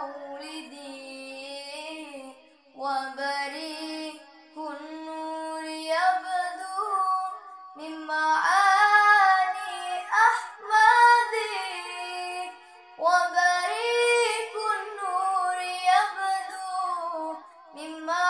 مولدي وبريق النور يبدو من معاني أحمدي النور يبدو من معاني